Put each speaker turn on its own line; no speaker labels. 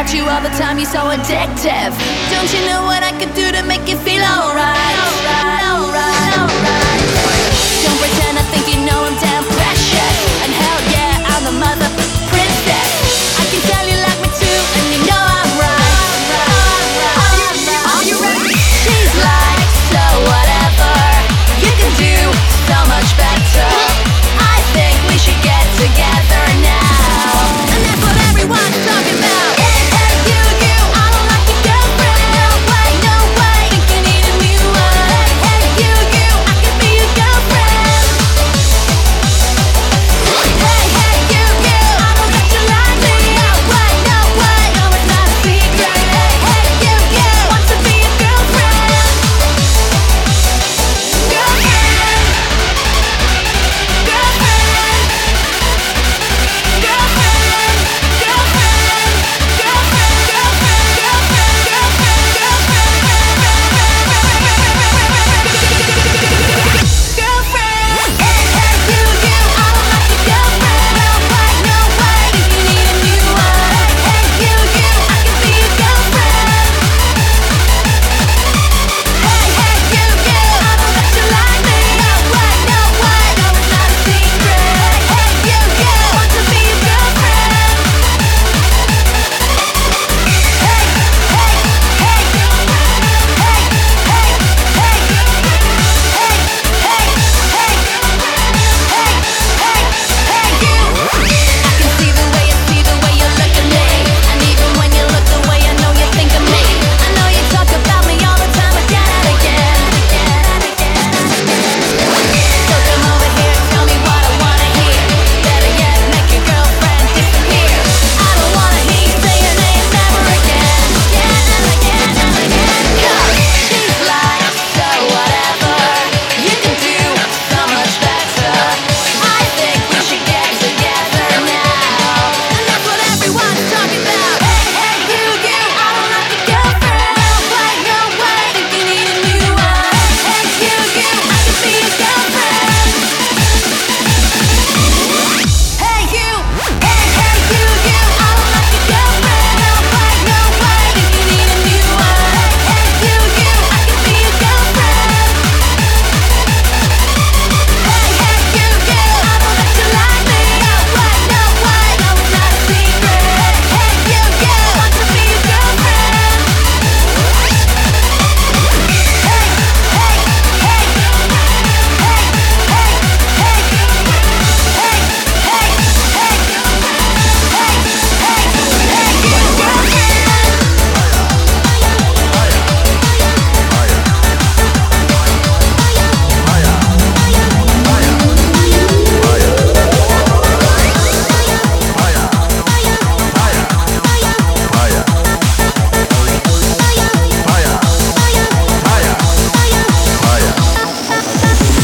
about you all the time, you're so addictive. Don't you know what I could do to make you feel alright?